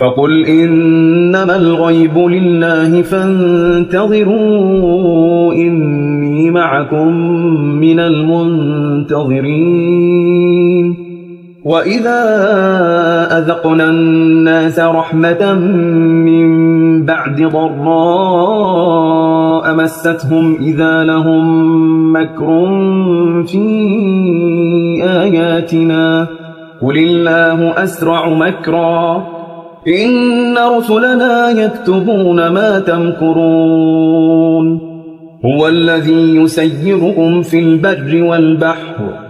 فقل إنما الغيب لله فانتظروا إني معكم من المنتظرين. وإذا أذقنا الناس رحمة من بعد ضراء مستهم إذا لهم مكر في آياتنا. قل الله أسرع مكرا. إن رسلنا يكتبون ما تمكرون. هو الذي يسيركم في البر والبحر.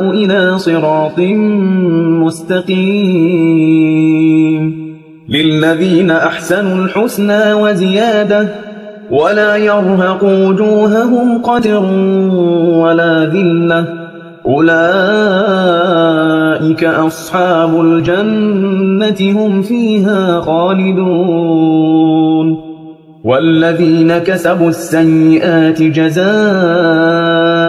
إلى صراط مستقيم. للذين أحسنوا الحسنى وزيادة ولا يرهق وجوههم قتر ولا ذلة. أولئك أصحاب الجنة هم فيها خالدون. والذين كسبوا السيئات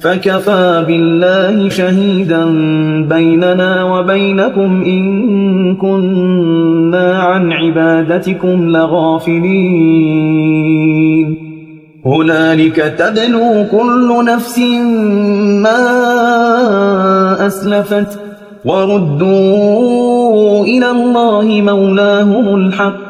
فكفى بالله شهيدا بيننا وبينكم إن كنا عن عبادتكم لغافلين. هنالك تدنو كل نفس ما أسلفت وردوا إلى الله مولاهم الحق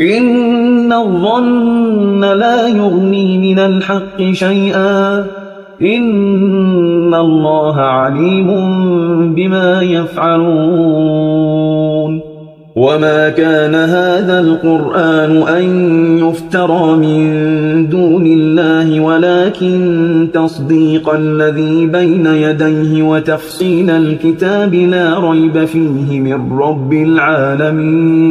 إن الظن لا يغني من الحق شيئا إن الله عليم بما يفعلون وما كان هذا القرآن أن يفترى من دون الله ولكن تصديق الذي بين يديه وتفصيل الكتاب لا ريب فيه من رب العالمين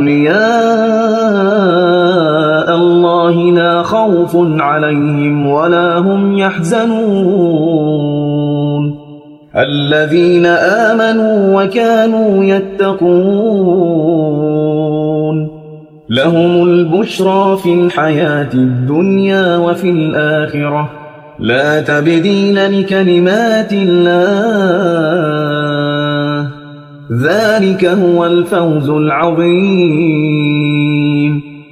خوف عليهم ولا هم يحزنون. الذين آمنوا وكانوا يتقون. لهم البشرى في الحياة الدنيا وفي الآخرة. لا تبديل لكلمات الله. ذلك هو الفوز العظيم.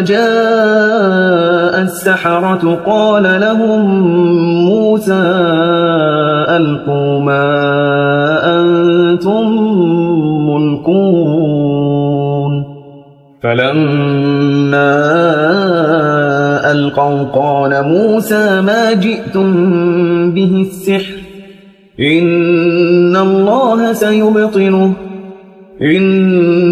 جاء السحرة قال لهم موسى ألقوا ما أنتم ملقون فلما ألقوا قال موسى ما جئتم به السحر إن الله سيبطنه إن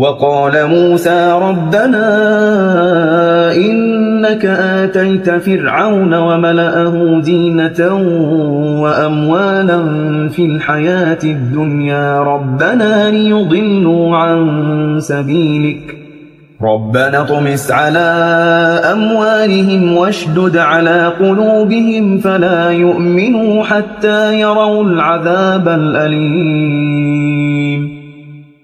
وقال موسى ربنا إنك آتيت فرعون وملأه زينة وأموالا في الحياة الدنيا ربنا ليضلوا عن سبيلك. ربنا طمس على أموالهم واشدد على قلوبهم فلا يؤمنوا حتى يروا العذاب الأليم.